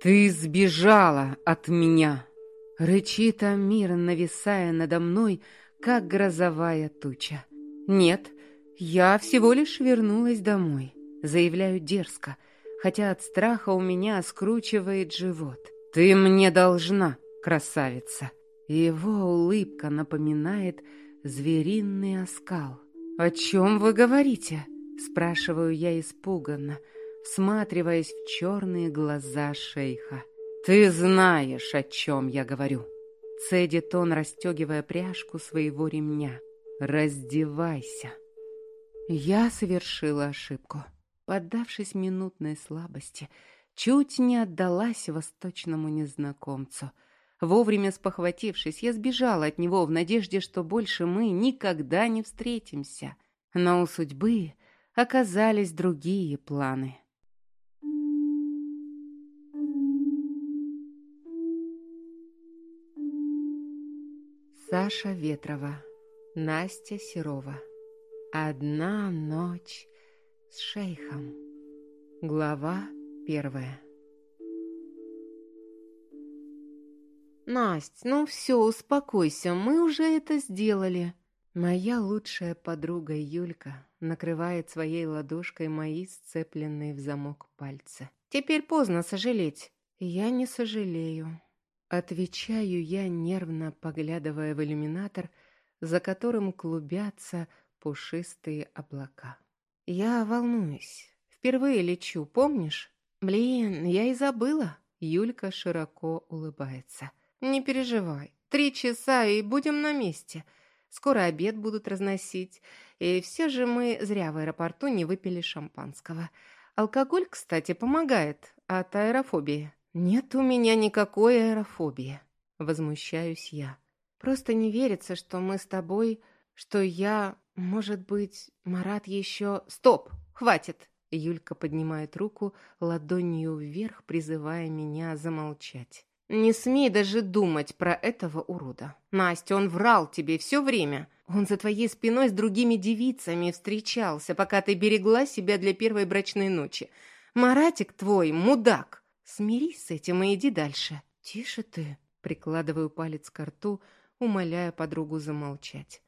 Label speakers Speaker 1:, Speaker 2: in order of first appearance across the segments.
Speaker 1: «Ты сбежала от меня!» Рычит Амир, нависая надо мной, как грозовая туча. «Нет, я всего лишь вернулась домой», — заявляю дерзко, хотя от страха у меня скручивает живот. «Ты мне должна, красавица!» Его улыбка напоминает звериный оскал. «О чем вы говорите?» — спрашиваю я испуганно, всматриваясь в черные глаза шейха. «Ты знаешь, о чем я говорю!» Цедит он, расстегивая пряжку своего ремня. «Раздевайся!» Я совершила ошибку. Поддавшись минутной слабости, чуть не отдалась восточному незнакомцу. Вовремя спохватившись, я сбежала от него в надежде, что больше мы никогда не встретимся. Но у судьбы оказались другие планы. Саша Ветрова, Настя Серова. Одна ночь с шейхом. Глава первая. Насть, ну все, успокойся, мы уже это сделали. Моя лучшая подруга Юлька накрывает своей ладошкой мои сцепленные в замок пальцы. Теперь поздно сожалеть. Я не сожалею. Отвечаю я, нервно поглядывая в иллюминатор, за которым клубятся пушистые облака. Я волнуюсь. Впервые лечу, помнишь? Блин, я и забыла. Юлька широко улыбается. Не переживай. Три часа и будем на месте. Скоро обед будут разносить. И все же мы зря в аэропорту не выпили шампанского. Алкоголь, кстати, помогает от аэрофобии. Нет у меня никакой аэрофобии. Возмущаюсь я. Просто не верится, что мы с тобой, что я «Может быть, Марат еще...» «Стоп! Хватит!» Юлька поднимает руку ладонью вверх, призывая меня замолчать. «Не смей даже думать про этого урода. Настя, он врал тебе все время. Он за твоей спиной с другими девицами встречался, пока ты берегла себя для первой брачной ночи. Маратик твой мудак. Смирись с этим и иди дальше». «Тише ты!» Прикладываю палец к рту, умоляя подругу замолчать.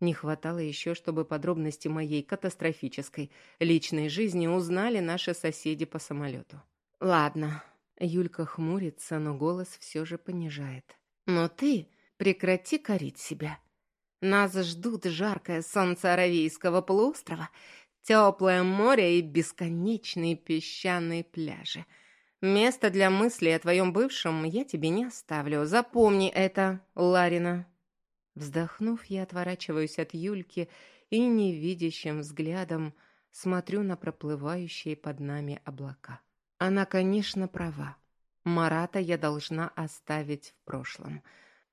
Speaker 1: Не хватало еще, чтобы подробности моей катастрофической личной жизни узнали наши соседи по самолету. «Ладно». Юлька хмурится, но голос все же понижает. «Но ты прекрати корить себя. Нас ждут жаркое солнце Аравийского полуострова, теплое море и бесконечные песчаные пляжи. Место для мыслей о твоем бывшем я тебе не оставлю. Запомни это, Ларина». Вздохнув, я отворачиваюсь от Юльки и невидящим взглядом смотрю на проплывающие под нами облака. Она, конечно, права. Марата я должна оставить в прошлом.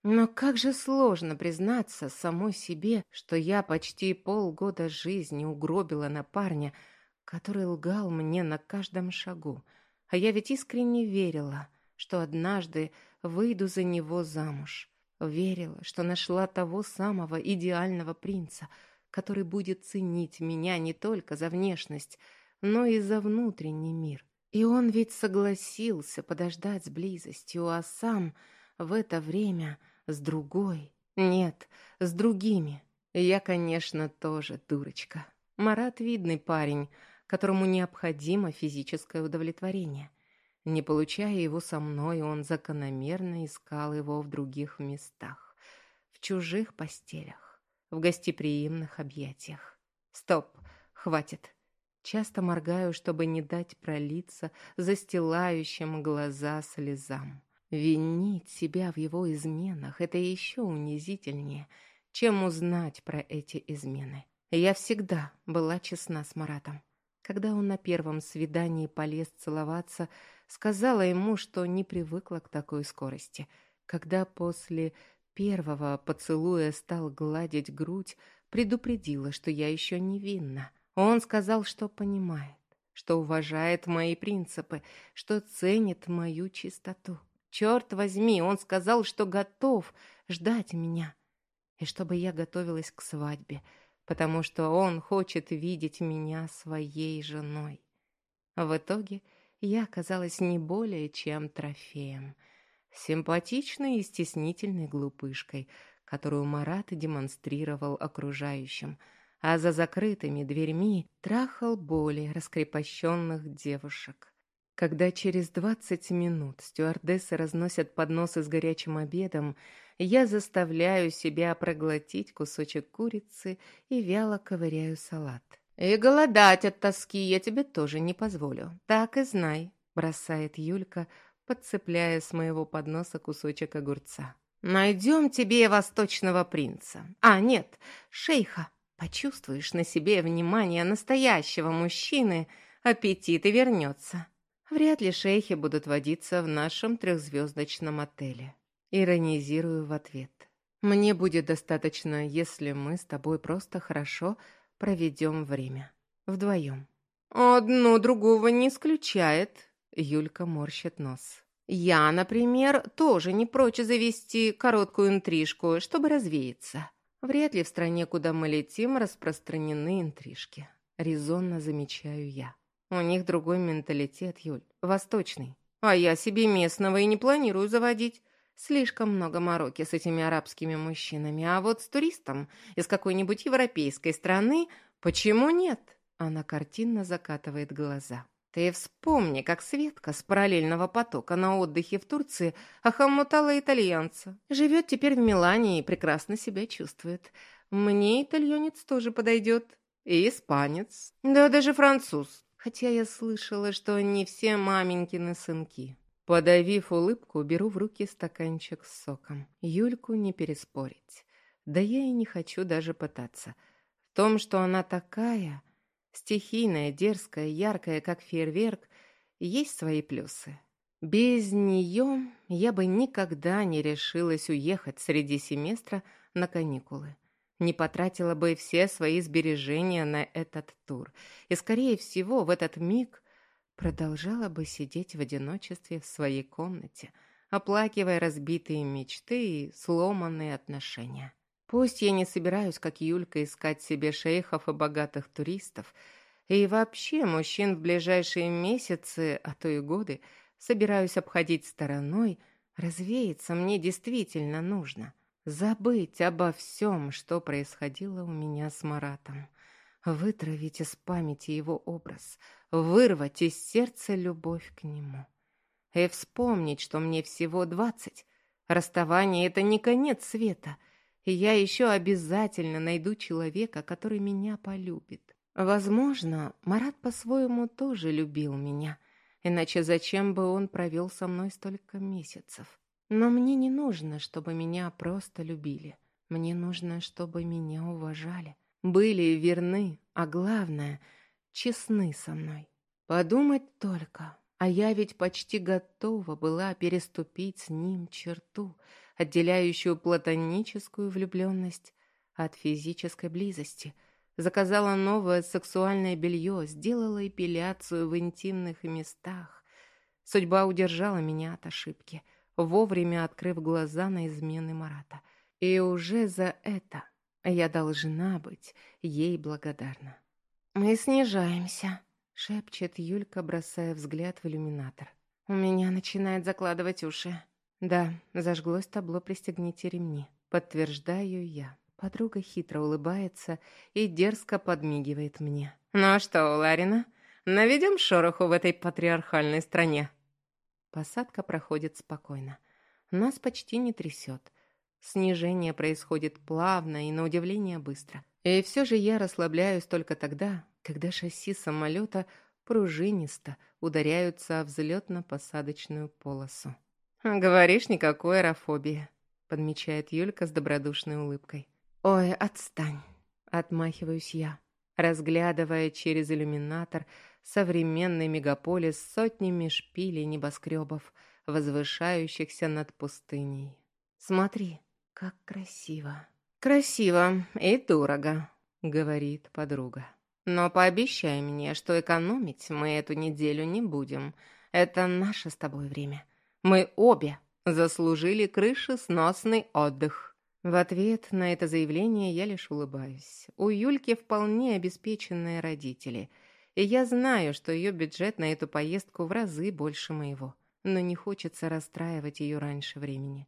Speaker 1: Но как же сложно признаться самой себе, что я почти полгода жизни угробила на парня, который лгал мне на каждом шагу. А я ведь искренне верила, что однажды выйду за него замуж. Верила, что нашла того самого идеального принца, который будет ценить меня не только за внешность, но и за внутренний мир. И он ведь согласился подождать с близостью, а сам в это время с другой. Нет, с другими. Я, конечно, тоже дурочка. Марат видный парень, которому необходимо физическое удовлетворение – не получая его со мной, он закономерно искал его в других местах, в чужих постелях, в гостеприимных объятиях. Стоп, хватит. Часто моргаю, чтобы не дать пролиться застилающим глаза слезам. Винить себя в его изменах — это еще унизительнее, чем узнать про эти измены. Я всегда была честна с Маратом. Когда он на первом свидании полез целоваться, Сказала ему, что не привыкла к такой скорости. Когда после первого поцелуя стал гладить грудь, предупредила, что я еще невинна. Он сказал, что понимает, что уважает мои принципы, что ценит мою чистоту. Черт возьми, он сказал, что готов ждать меня, и чтобы я готовилась к свадьбе, потому что он хочет видеть меня своей женой. В итоге я оказалась не более чем трофеем. Симпатичной и стеснительной глупышкой, которую Марат демонстрировал окружающим, а за закрытыми дверьми трахал более раскрепощенных девушек. Когда через двадцать минут стюардессы разносят подносы с горячим обедом, я заставляю себя проглотить кусочек курицы и вяло ковыряю салат. «И голодать от тоски я тебе тоже не позволю, так и знай», бросает Юлька, подцепляя с моего подноса кусочек огурца. «Найдем тебе восточного принца. А, нет, шейха. Почувствуешь на себе внимание настоящего мужчины, аппетит и вернется». Вряд ли шейхи будут водиться в нашем трехзвездочном отеле. Иронизирую в ответ. Мне будет достаточно, если мы с тобой просто хорошо проведем время. Вдвоем. Одно другого не исключает. Юлька морщит нос. Я, например, тоже не прочь завести короткую интрижку, чтобы развеяться. Вряд ли в стране, куда мы летим, распространены интрижки. Резонно замечаю я. У них другой менталитет, Юль, восточный. А я себе местного и не планирую заводить. Слишком много мороки с этими арабскими мужчинами. А вот с туристом из какой-нибудь европейской страны почему нет? Она картинно закатывает глаза. Ты вспомни, как Светка с параллельного потока на отдыхе в Турции охомутала итальянца. Живет теперь в Милане и прекрасно себя чувствует. Мне итальянец тоже подойдет. И испанец. Да даже француз хотя я слышала, что они все маменькины сынки. Подавив улыбку, беру в руки стаканчик с соком. Юльку не переспорить. Да я и не хочу даже пытаться. В том, что она такая, стихийная, дерзкая, яркая, как фейерверк, есть свои плюсы. Без нее я бы никогда не решилась уехать среди семестра на каникулы не потратила бы все свои сбережения на этот тур. И, скорее всего, в этот миг продолжала бы сидеть в одиночестве в своей комнате, оплакивая разбитые мечты и сломанные отношения. Пусть я не собираюсь, как Юлька, искать себе шейхов и богатых туристов, и вообще мужчин в ближайшие месяцы, а то и годы, собираюсь обходить стороной, развеяться мне действительно нужно — Забыть обо всем, что происходило у меня с Маратом. Вытравить из памяти его образ, вырвать из сердца любовь к нему. И вспомнить, что мне всего двадцать. Расставание — это не конец света, и я еще обязательно найду человека, который меня полюбит. Возможно, Марат по-своему тоже любил меня, иначе зачем бы он провел со мной столько месяцев? Но мне не нужно, чтобы меня просто любили. Мне нужно, чтобы меня уважали, были верны, а главное, честны со мной. Подумать только, а я ведь почти готова была переступить с ним черту, отделяющую платоническую влюбленность от физической близости. Заказала новое сексуальное белье, сделала эпиляцию в интимных местах. Судьба удержала меня от ошибки — вовремя открыв глаза на измены Марата. И уже за это я должна быть ей благодарна. «Мы снижаемся», — шепчет Юлька, бросая взгляд в иллюминатор. «У меня начинает закладывать уши». «Да, зажглось табло «Пристегните ремни». Подтверждаю я. Подруга хитро улыбается и дерзко подмигивает мне. «Ну а что, Ларина, наведем шороху в этой патриархальной стране?» Посадка проходит спокойно. Нас почти не трясет. Снижение происходит плавно и, на удивление, быстро. И все же я расслабляюсь только тогда, когда шасси самолета пружинисто ударяются о взлетно-посадочную полосу. «Говоришь, никакой аэрофобии», — подмечает Юлька с добродушной улыбкой. «Ой, отстань», — отмахиваюсь я, разглядывая через иллюминатор — современный мегаполис с сотнями шпилей небоскребов, возвышающихся над пустыней. «Смотри, как красиво!» «Красиво и дорого», — говорит подруга. «Но пообещай мне, что экономить мы эту неделю не будем. Это наше с тобой время. Мы обе заслужили крышесносный отдых». В ответ на это заявление я лишь улыбаюсь. У Юльки вполне обеспеченные родители — И я знаю, что ее бюджет на эту поездку в разы больше моего. Но не хочется расстраивать ее раньше времени.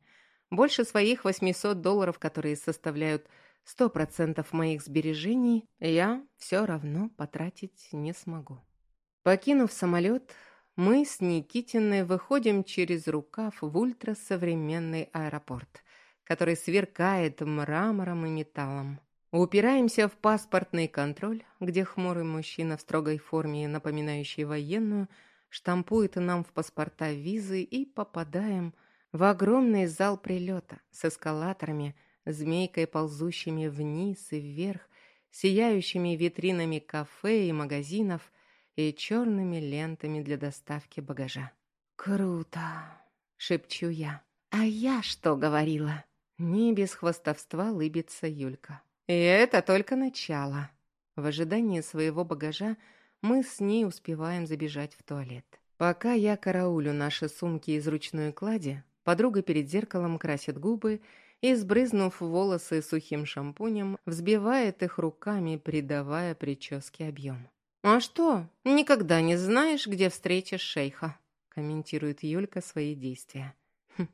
Speaker 1: Больше своих 800 долларов, которые составляют 100% моих сбережений, я все равно потратить не смогу. Покинув самолет, мы с Никитиной выходим через рукав в ультрасовременный аэропорт, который сверкает мрамором и металлом. Упираемся в паспортный контроль, где хмурый мужчина в строгой форме, напоминающей военную, штампует нам в паспорта визы и попадаем в огромный зал прилета с эскалаторами, змейкой ползущими вниз и вверх, сияющими витринами кафе и магазинов и черными лентами для доставки багажа. «Круто!» — шепчу я. «А я что говорила?» Не без хвастовства лыбится Юлька. И это только начало. В ожидании своего багажа мы с ней успеваем забежать в туалет. Пока я караулю наши сумки из ручной клади, подруга перед зеркалом красит губы и, сбрызнув волосы сухим шампунем, взбивает их руками, придавая прическе объем. «А что, никогда не знаешь, где встретишь шейха?» комментирует Юлька свои действия. Хм,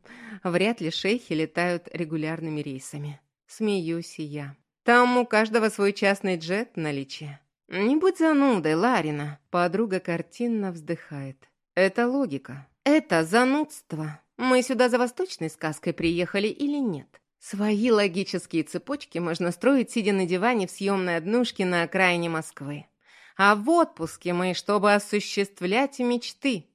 Speaker 1: «Вряд ли шейхи летают регулярными рейсами». Смеюсь и я. «Там у каждого свой частный джет в наличии». «Не будь занудой, Ларина!» Подруга картинно вздыхает. «Это логика. Это занудство. Мы сюда за восточной сказкой приехали или нет? Свои логические цепочки можно строить, сидя на диване в съемной однушке на окраине Москвы. А в отпуске мы, чтобы осуществлять мечты.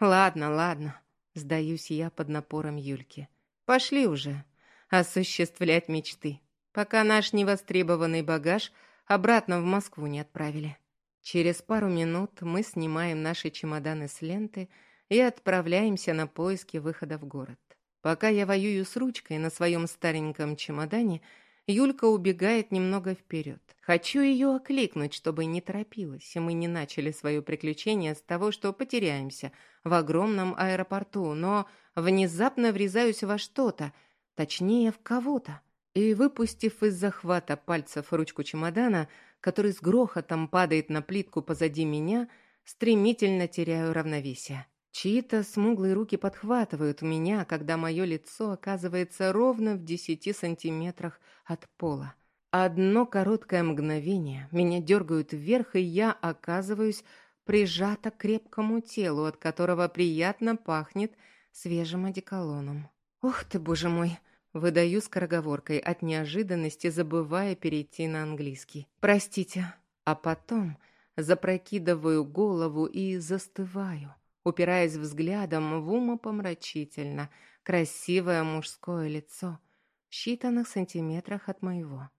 Speaker 1: Ладно, ладно, сдаюсь я под напором Юльки. Пошли уже осуществлять мечты, пока наш невостребованный багаж обратно в Москву не отправили. Через пару минут мы снимаем наши чемоданы с ленты и отправляемся на поиски выхода в город. Пока я воюю с ручкой на своем стареньком чемодане, Юлька убегает немного вперед. Хочу ее окликнуть, чтобы не торопилась, и мы не начали свое приключение с того, что потеряемся в огромном аэропорту, но внезапно врезаюсь во что-то, точнее, в кого-то. И, выпустив из захвата пальцев ручку чемодана, который с грохотом падает на плитку позади меня, стремительно теряю равновесие. Чьи-то смуглые руки подхватывают меня, когда мое лицо оказывается ровно в десяти сантиметрах от пола. Одно короткое мгновение меня дергают вверх, и я оказываюсь прижата к крепкому телу, от которого приятно пахнет свежим одеколоном. «Ух ты, боже мой!» Выдаю скороговоркой от неожиданности, забывая перейти на английский. «Простите». А потом запрокидываю голову и застываю упираясь взглядом в умопомрачительно красивое мужское лицо в считанных сантиметрах от моего.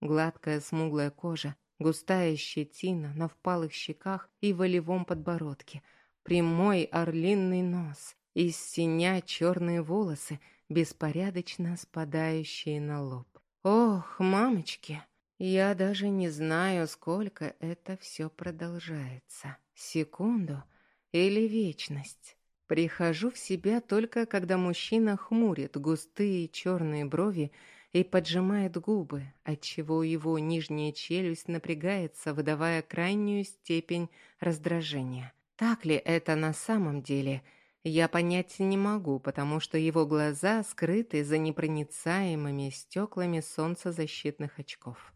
Speaker 1: Гладкая смуглая кожа, густая щетина на впалых щеках и волевом подбородке, прямой орлиный нос и синя черные волосы, беспорядочно спадающие на лоб. Ох, мамочки, я даже не знаю, сколько это все продолжается. Секунду — или вечность. Прихожу в себя только, когда мужчина хмурит густые черные брови и поджимает губы, отчего его нижняя челюсть напрягается, выдавая крайнюю степень раздражения. Так ли это на самом деле, я понять не могу, потому что его глаза скрыты за непроницаемыми стеклами солнцезащитных очков.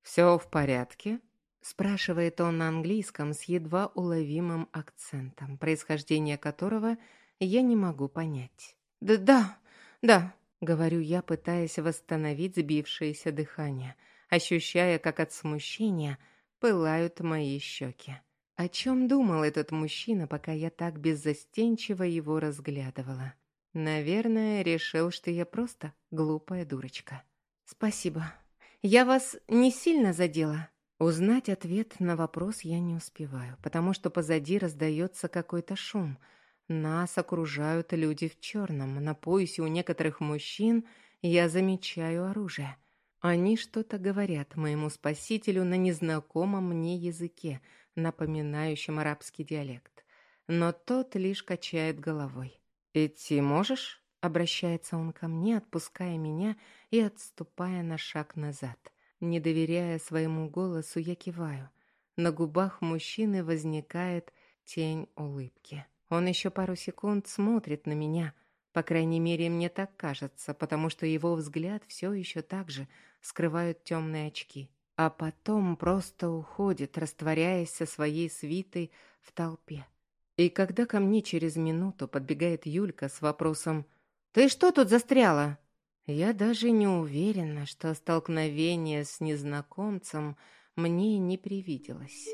Speaker 1: «Все в порядке?» Спрашивает он на английском с едва уловимым акцентом, происхождение которого я не могу понять. «Да, да, да», — говорю я, пытаясь восстановить сбившееся дыхание, ощущая, как от смущения пылают мои щеки. О чем думал этот мужчина, пока я так беззастенчиво его разглядывала? Наверное, решил, что я просто глупая дурочка. «Спасибо. Я вас не сильно задела?» Узнать ответ на вопрос я не успеваю, потому что позади раздается какой-то шум. Нас окружают люди в черном. На поясе у некоторых мужчин я замечаю оружие. Они что-то говорят моему спасителю на незнакомом мне языке, напоминающем арабский диалект. Но тот лишь качает головой. «Идти можешь?» — обращается он ко мне, отпуская меня и отступая на шаг назад. Не доверяя своему голосу, я киваю. на губах мужчины возникает тень улыбки. Он еще пару секунд смотрит на меня, по крайней мере, мне так кажется, потому что его взгляд все еще так же скрывают темные очки. А потом просто уходит, растворяясь со своей свитой в толпе. И когда ко мне через минуту подбегает Юлька с вопросом «Ты что тут застряла?» Я даже не уверена, что столкновение с незнакомцем мне не привиделось.